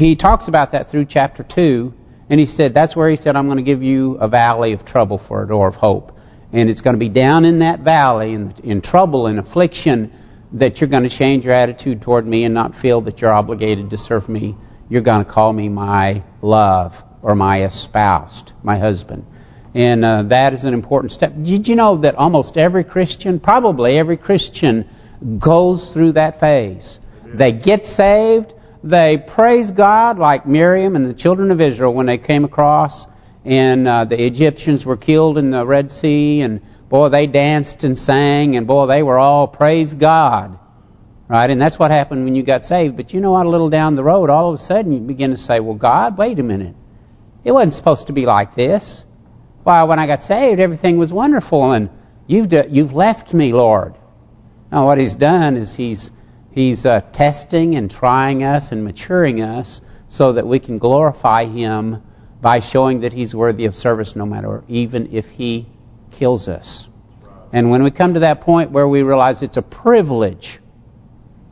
he talks about that through chapter 2. And he said, that's where he said, I'm going to give you a valley of trouble for a door of hope. And it's going to be down in that valley, in, in trouble and affliction, that you're going to change your attitude toward me and not feel that you're obligated to serve me. You're going to call me my love or my espoused, my husband. And uh, that is an important step. Did you know that almost every Christian, probably every Christian, goes through that phase? They get saved, they praise God like Miriam and the children of Israel when they came across and uh, the Egyptians were killed in the Red Sea and boy they danced and sang and boy they were all praise God. Right? And that's what happened when you got saved. But you know what? A little down the road all of a sudden you begin to say well God wait a minute. It wasn't supposed to be like this. Why when I got saved everything was wonderful and you've you've left me Lord. Now what he's done is he's He's uh, testing and trying us and maturing us so that we can glorify Him by showing that He's worthy of service no matter, even if He kills us. And when we come to that point where we realize it's a privilege,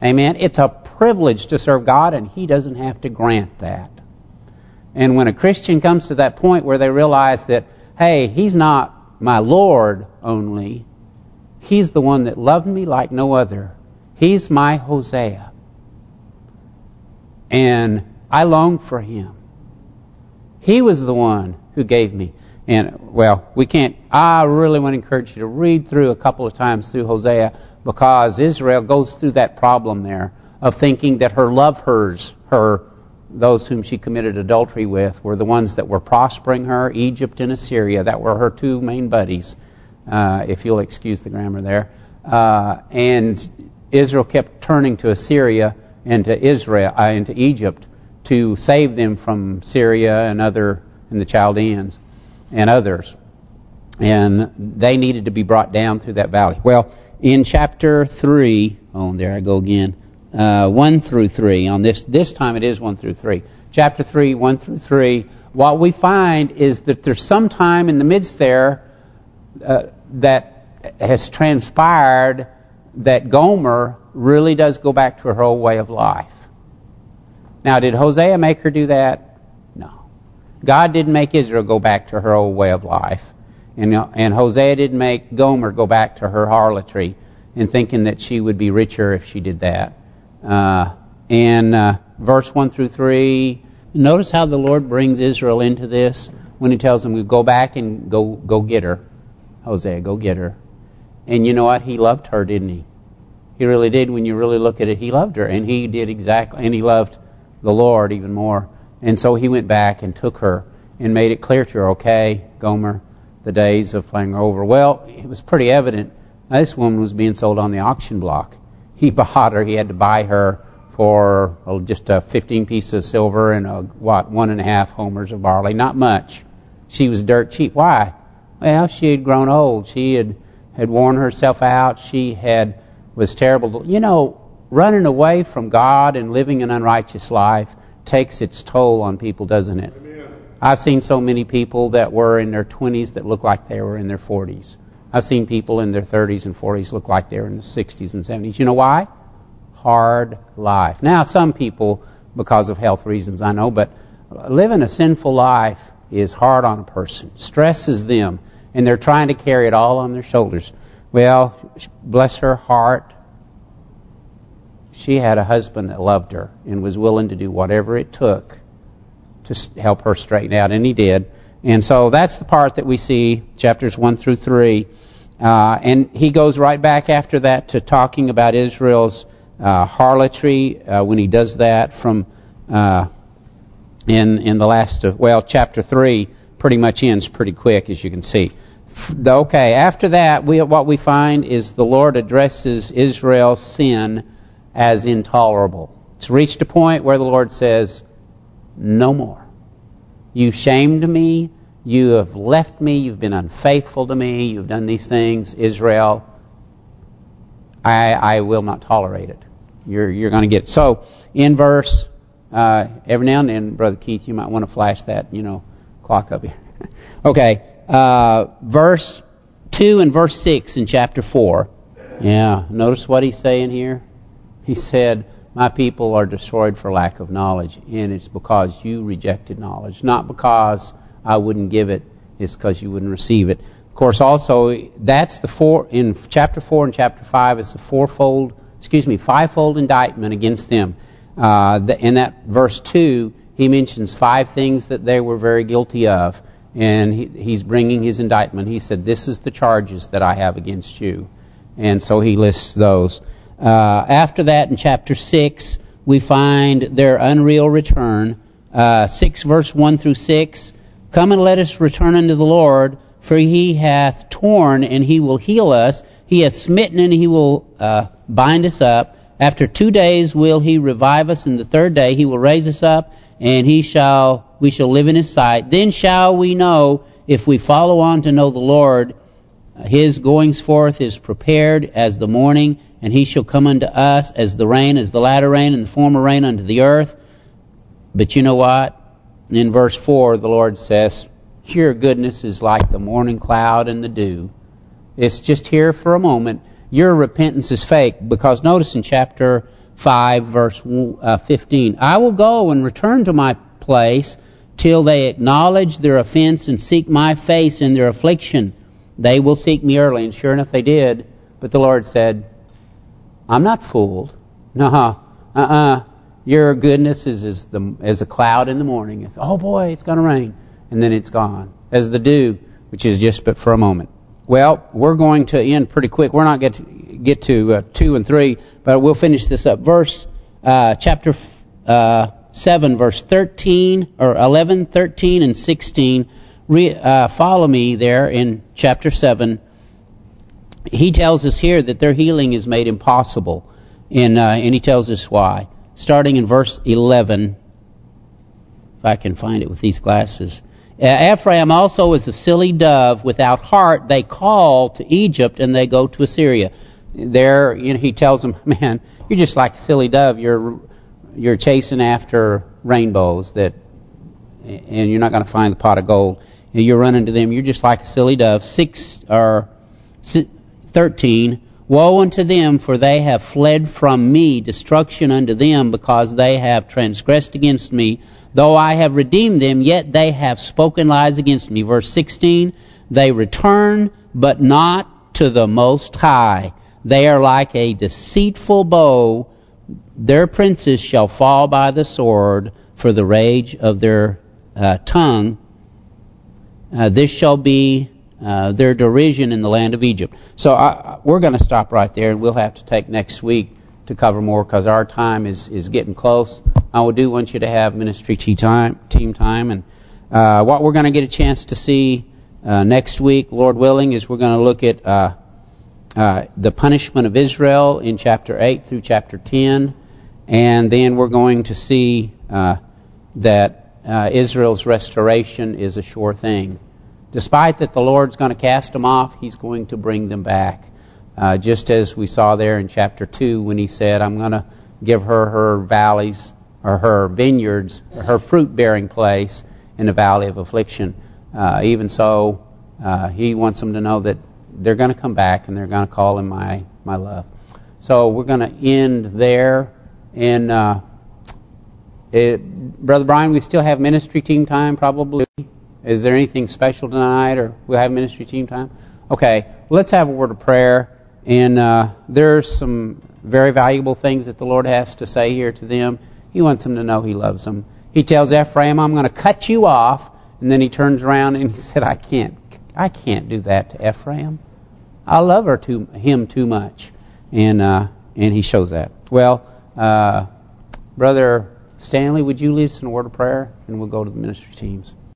amen, it's a privilege to serve God and He doesn't have to grant that. And when a Christian comes to that point where they realize that, hey, He's not my Lord only, He's the one that loved me like no other, He's my Hosea. And I long for him. He was the one who gave me. And, well, we can't, I really want to encourage you to read through a couple of times through Hosea because Israel goes through that problem there of thinking that her love hers, her, those whom she committed adultery with, were the ones that were prospering her, Egypt and Assyria. That were her two main buddies, uh, if you'll excuse the grammar there. Uh, and Israel kept turning to Assyria and to Israel uh, and to Egypt to save them from Syria and other and the Chaldeans and others. And they needed to be brought down through that valley. Well, in chapter 3, oh, there I go again, uh, 1 through 3, on this this time it is 1 through 3. Chapter 3, 1 through 3, what we find is that there's some time in the midst there uh, that has transpired that Gomer really does go back to her old way of life. Now, did Hosea make her do that? No. God didn't make Israel go back to her old way of life. And, and Hosea didn't make Gomer go back to her harlotry and thinking that she would be richer if she did that. Uh, and uh, verse 1 through 3, notice how the Lord brings Israel into this when he tells them, go back and go go get her. Hosea, go get her. And you know what? He loved her, didn't he? He really did. When you really look at it, he loved her. And he did exactly. And he loved the Lord even more. And so he went back and took her and made it clear to her, okay, Gomer, the days of playing her over. Well, it was pretty evident. This woman was being sold on the auction block. He bought her. He had to buy her for just a 15 pieces of silver and a, what, one and a half homers of barley. Not much. She was dirt cheap. Why? Well, she had grown old. She had had worn herself out. She had was terrible. You know, running away from God and living an unrighteous life takes its toll on people, doesn't it? Amen. I've seen so many people that were in their 20s that looked like they were in their 40s. I've seen people in their 30s and 40s look like they were in the 60s and 70s. You know why? Hard life. Now, some people, because of health reasons, I know, but living a sinful life is hard on a person. Stresses them and they're trying to carry it all on their shoulders. Well, bless her heart, she had a husband that loved her and was willing to do whatever it took to help her straighten out, and he did. And so that's the part that we see, chapters 1 through 3. Uh, and he goes right back after that to talking about Israel's uh, harlotry uh, when he does that from uh, in in the last of well chapter three pretty much ends pretty quick, as you can see. Okay, after that, we what we find is the Lord addresses Israel's sin as intolerable. It's reached a point where the Lord says, no more. You've shamed me. You have left me. You've been unfaithful to me. You've done these things. Israel, I, I will not tolerate it. You're you're going to get it. so in verse uh, every now and then, brother Keith, you might want to flash that you know clock up here. okay, uh, verse 2 and verse 6 in chapter 4. Yeah, notice what he's saying here? He said, my people are destroyed for lack of knowledge. And it's because you rejected knowledge. Not because I wouldn't give it. It's because you wouldn't receive it. Of course, also, that's the four, in chapter 4 and chapter 5, it's a fourfold, excuse me, fivefold indictment against them. Uh, the, in that verse 2, he mentions five things that they were very guilty of. And he, he's bringing his indictment. He said, this is the charges that I have against you. And so he lists those. Uh, after that, in chapter 6, we find their unreal return. Uh, 6 verse 1 through 6. Come and let us return unto the Lord, for he hath torn and he will heal us. He hath smitten and he will uh, bind us up. After two days will he revive us, and the third day he will raise us up, and he shall we shall live in his sight. Then shall we know if we follow on to know the Lord. His goings forth is prepared as the morning, and he shall come unto us as the rain, as the latter rain, and the former rain unto the earth. But you know what? In verse 4, the Lord says, Your goodness is like the morning cloud and the dew. It's just here for a moment. Your repentance is fake. Because notice in chapter 5, verse uh, 15, I will go and return to my place till they acknowledge their offense and seek my face in their affliction. They will seek me early. And sure enough, they did. But the Lord said, I'm not fooled. No, uh-uh. Your goodness is as the as a cloud in the morning. It's, oh boy, it's going to rain, and then it's gone. As the dew, which is just but for a moment. Well, we're going to end pretty quick. We're not get to get to uh, two and three, but we'll finish this up. Verse uh, chapter uh, seven, verse thirteen or eleven, thirteen, and sixteen. Re, uh, follow me there in chapter seven. He tells us here that their healing is made impossible, and uh, and he tells us why starting in verse 11. If I can find it with these glasses. Uh, Ephraim also is a silly dove without heart. They call to Egypt and they go to Assyria. There, you know, he tells them, man, you're just like a silly dove. You're you're chasing after rainbows that, and you're not going to find the pot of gold. And you're running to them. You're just like a silly dove. Six or thirteen. Woe unto them, for they have fled from me, destruction unto them, because they have transgressed against me. Though I have redeemed them, yet they have spoken lies against me. Verse 16, They return, but not to the Most High. They are like a deceitful bow. Their princes shall fall by the sword for the rage of their uh, tongue. Uh, this shall be uh, their derision in the land of Egypt. So I, we're going to stop right there, and we'll have to take next week to cover more because our time is is getting close. I would do want you to have ministry team time, team time, and uh, what we're going to get a chance to see uh, next week, Lord willing, is we're going to look at uh, uh, the punishment of Israel in chapter 8 through chapter 10, and then we're going to see uh, that uh, Israel's restoration is a sure thing. Despite that the Lord's going to cast them off, He's going to bring them back. Uh, just as we saw there in chapter 2 when He said, I'm going to give her her valleys, or her vineyards, or her fruit-bearing place in the valley of affliction. Uh, even so, uh, He wants them to know that they're going to come back and they're going to call Him my, my love. So we're going to end there. And uh, it, Brother Brian, we still have ministry team time probably. Is there anything special tonight, or we'll have ministry team time? Okay, let's have a word of prayer. And uh, there's some very valuable things that the Lord has to say here to them. He wants them to know He loves them. He tells Ephraim, I'm going to cut you off. And then he turns around and he said, I can't I can't do that to Ephraim. I love her too, him too much. And uh, and he shows that. Well, uh, Brother Stanley, would you lead us in a word of prayer? And we'll go to the ministry teams.